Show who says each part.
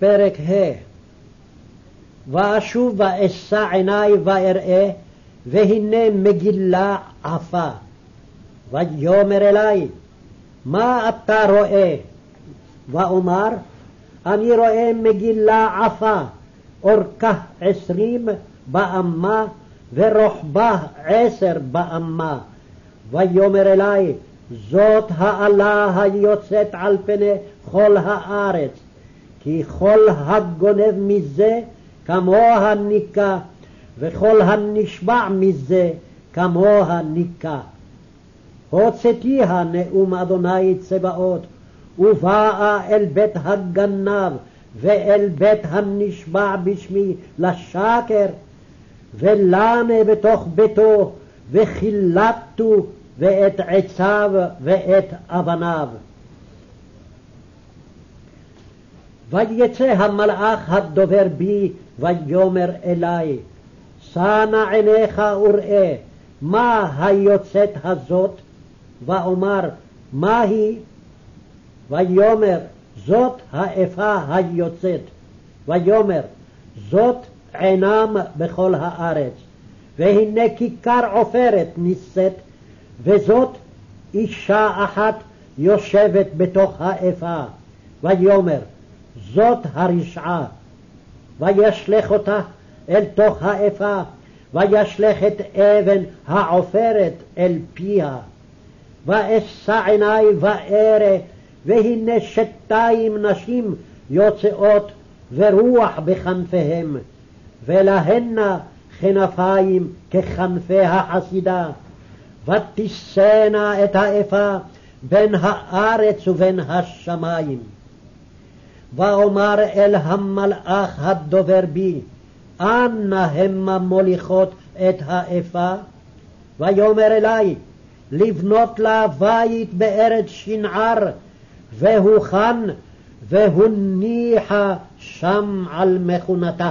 Speaker 1: פרק ה' ואשוב ואשא עיני ואראה, והנה מגילה עפה. ויאמר אלי, מה אתה רואה? ואומר, אני רואה מגילה עפה, אורכה עשרים באמה, ורוחבה עשר באמה. ויאמר אלי, זאת האלה היוצאת על פני כל הארץ, כי כל הגונב מזה כמוה ניקה, וכל הנשבע מזה כמוה ניקה. הוצאתיה נאום אדוני צבאות, ובאה אל בית הגנב, ואל בית הנשבע בשמי לשקר, ולמה בתוך ביתו, וחילטו ואת עציו ואת אבניו. ויצא המלאך הדובר בי, ויאמר אלי, שא נא עיניך וראה, מה היוצאת הזאת? ואומר, מה היא? ויאמר, זאת האפה היוצאת. ויאמר, זאת עינם בכל הארץ. והנה כיכר עופרת נישאת, וזאת אישה אחת יושבת בתוך האפה. ויאמר, זאת הרשעה. וישלך אותה אל תוך האפה, וישלך את אבן העופרת אל פיה. ואשא עיני וארא, והנה שתיים נשים יוצאות, ורוח בכנפיהם, ולהנה כנפיים ככנפי החסידה. ותישאנה את האפה בין הארץ ובין השמיים. ואומר אל המלאך הדובר בי, אנה המה מוליכות את האפה? ויאמר אלי, לבנות לה בית בארץ שנער, והוכן והוניחה שם על מכונתה.